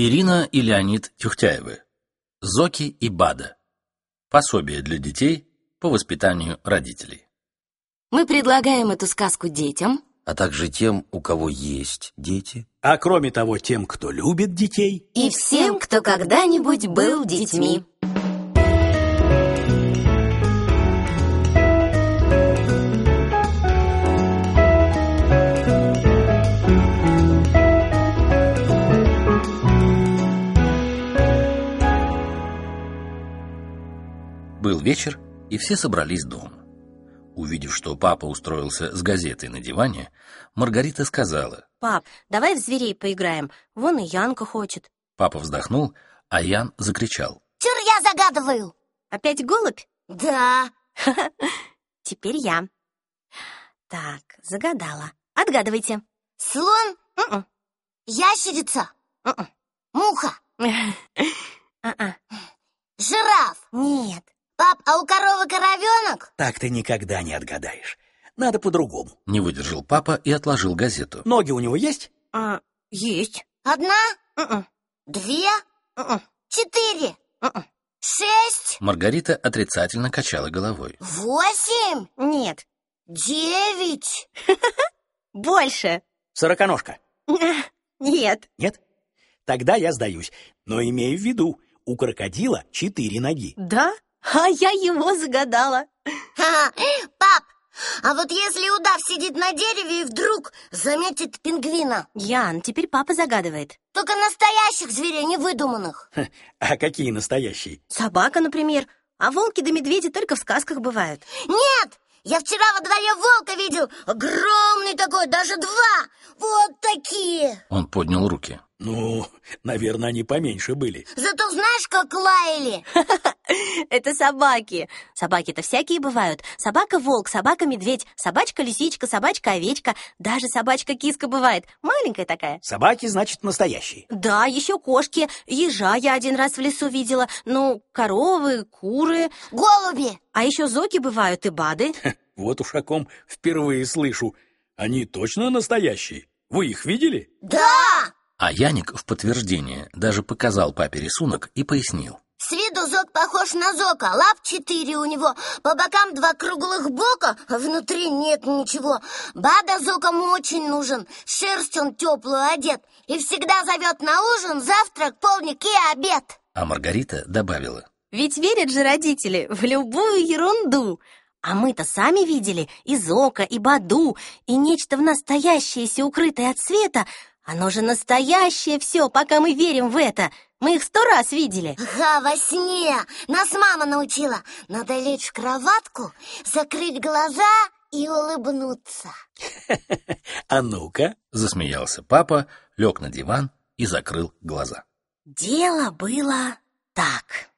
Ирина и Леонид Тюхтяевы. Зоки и Бада. Пособие для детей по воспитанию родителей. Мы предлагаем эту сказку детям, а также тем, у кого есть дети. А кроме того, тем, кто любит детей. и всем, кто когда-нибудь был детьми. Был вечер, и все собрались дома. Увидев, что папа устроился с газетой на диване, Маргарита сказала. Пап, давай в зверей поиграем. Вон и Янка хочет. Папа вздохнул, а Ян закричал. Чур я загадываю. Опять голубь? Да. Теперь я. Так, загадала. Отгадывайте. Слон, М-м. ящерица, М-м. муха, А-а. жираф. Нет. Пап, а у коровы коровенок? Так ты никогда не отгадаешь. Надо по-другому. Не выдержал папа и отложил газету. Ноги у него есть? А, есть. Одна, М-м. две, М-м. четыре, М-м. шесть, Маргарита отрицательно качала головой. восемь, Нет. девять. Больше. Сороконожка. Нет. Нет? Тогда я сдаюсь. Но имею в виду, у крокодила четыре ноги. Да? А я его загадала. Пап, а вот если удав сидит на дереве и вдруг заметит пингвина? Ян, теперь папа загадывает. Только настоящих зверей, не выдуманных. А какие настоящие? Собака, например. А волки да медведи только в сказках бывают. Нет, я вчера во дворе волка видел. Огромный такой, даже два. Вот такие. Он поднял руки. Ну, наверное, они поменьше были. Зато знаешь, как лаяли? Это собаки. Собаки-то всякие бывают. Собака-волк, собака-медведь, собачка-лисичка, собачка-овечка. Даже собачка-киска бывает. Маленькая такая. Собаки, значит, настоящие. Да, еще кошки. Ежа я один раз в лесу видела. Ну, коровы, куры. Голуби. А еще зоки бывают и бады. Вот уж о ком впервые слышу. Они точно настоящие? Вы их видели? Да. А Яник в подтверждение даже показал папе рисунок и пояснил. С виду зок похож на зока. Лап четыре у него. По бокам два круглых бока, а внутри нет ничего. Бада зоком очень нужен. Шерсть он теплую одет. И всегда зовет на ужин, завтрак, полник и обед. А Маргарита добавила. Ведь верят же родители в любую ерунду. А мы-то сами видели и зока, и баду, и нечто в настоящееся, укрытое от света. Оно же настоящее все, пока мы верим в это. Мы их сто раз видели. Ага, во сне. Нас мама научила. Надо лечь в кроватку, закрыть глаза и улыбнуться. А ну-ка. Засмеялся папа, лег на диван и закрыл глаза. Дело было так.